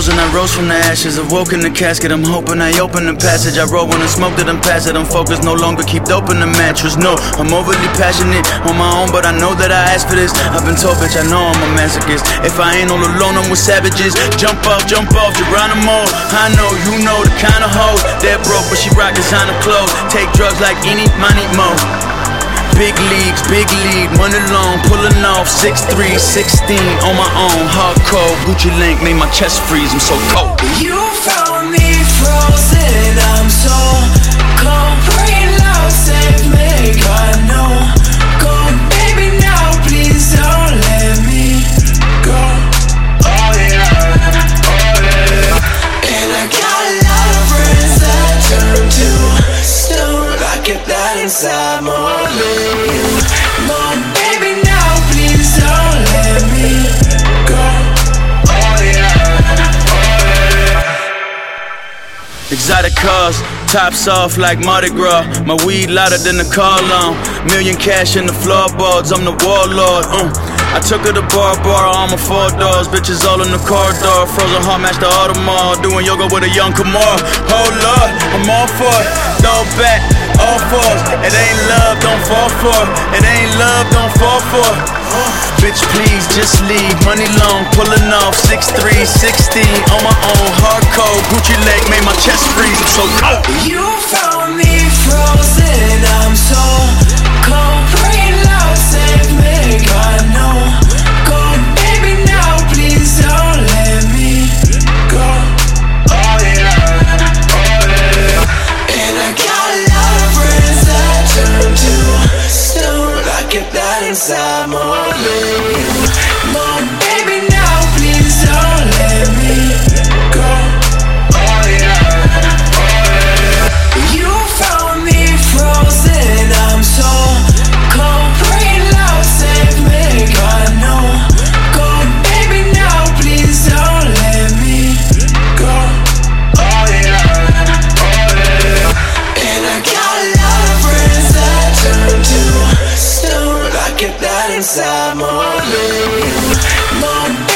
frozen, I rose from the ashes. Awoke in the casket, I'm hoping I open the passage. I roll when I smoke that I'm past it. I'm focused, no longer keep dope in the mattress. No, I'm overly passionate on my own, but I know that I asked for this. I've been told, bitch, I know I'm a masochist. If I ain't all alone, I'm with savages. Jump off, jump off, Geronimo. I know, you know the kind of hoe that broke, but she rock designer clothes. Take drugs like any money mo. Big leagues, big league, money long, pulling off 6'3, 16 on my own. Hardcore, Gucci link made my chest freeze, I'm so cold. You found me frozen, I'm so cold. Pray love save me, God no. Go, baby, now please don't let me go. Oh yeah, oh yeah. And I got a lot of friends that turn to stone. I get that inside more Exotic cars, tops off like Mardi Gras. My weed louder than the car alarm. Million cash in the floorboards, I'm the warlord. Uh. I took her to bar bar, all my four doors. Bitches all in the car corridor. Frozen heart match the Audemars. Doing yoga with a young Kamar. Oh Lord, I'm all for it. Throw back, all fours. It ain't love, don't fall for it. Ain't love, don't fall for it. Bitch, please just leave. Money long, pulling off 6'3, 16 on my own. Hardcore, Gucci leg made my chest freeze. I'm so cold. That inside than you. Mom,